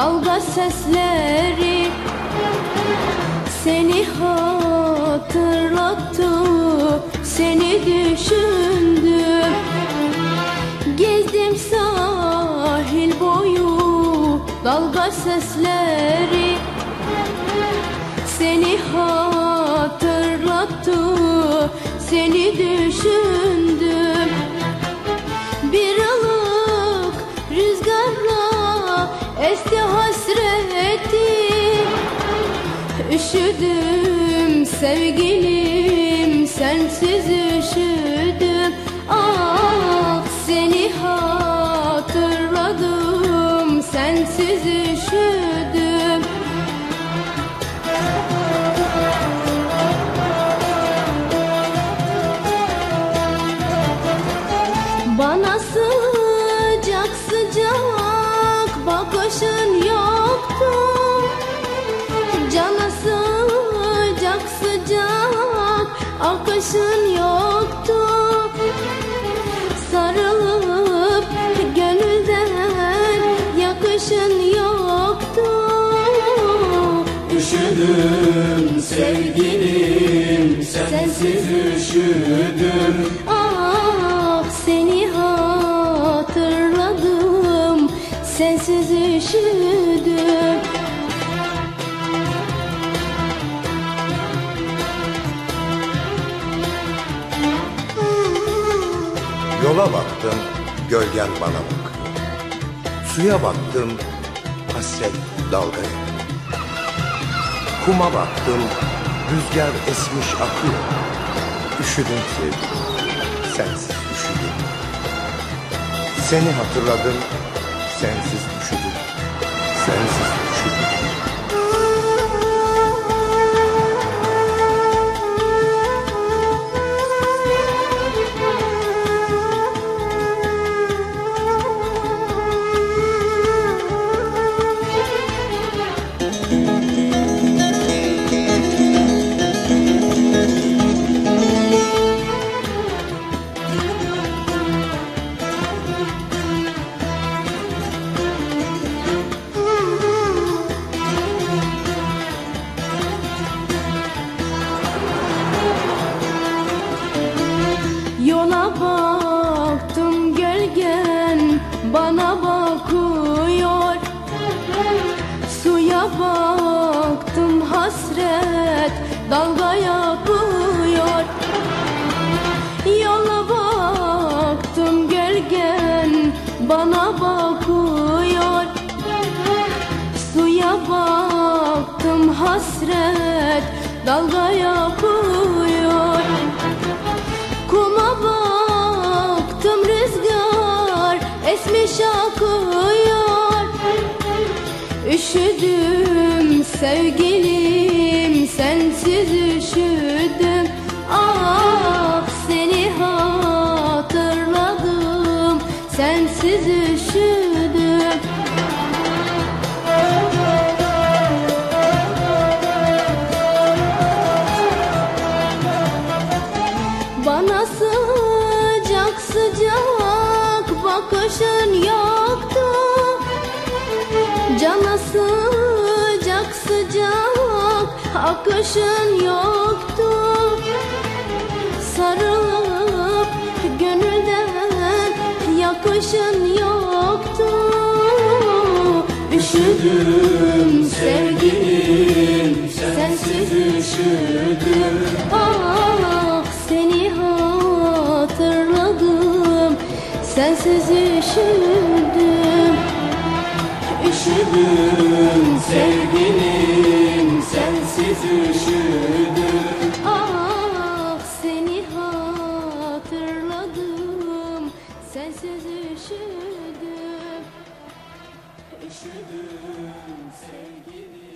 Dalga sesleri Seni hatırlattı Seni düşündüm Gezdim sahil boyu Dalga sesleri Seni hatırlattı Seni düşündüm Üşüdüm sevgilim sensiz üşüdüm. Ah seni hatırladım sensiz üşüdüm akışın yoktu. Sarılıp gönülden yakışın yoktu. Üşüdüm sevgilim sensiz üşüdüm. Ah seni hatırladım sensiz üşüdüm Yola baktım, gölgen bana bakıyor. Suya baktım, hasret dalga yapıyor. Kuma baktım, rüzgar esmiş akıyor. Üşüdüm sevgilim, sensiz üşüdüm. Seni hatırladım, sensiz üşüdüm. Sensiz baktım gölgen bana bakıyor. Suya baktım hasret dalga yapıyor. Yola baktım gölgen bana bakıyor. Suya baktım hasret dalga yapıyor Üşüdüm sevgilim sensiz üşüdüm. Ah seni hatırladım sensiz üşüdüm. Bana sıcak sıcak bakışın yoktu akışın yoktu. Sarılıp gönülden yakışın yoktu. Üşüdüm sevgilim sensiz üşüdüm. Ah seni hatırladım sensiz üşüdüm. Üşüdüm sevgilim Ah seni hatırladım. Sensiz üşüdüm. Üşüdüm sevgilim.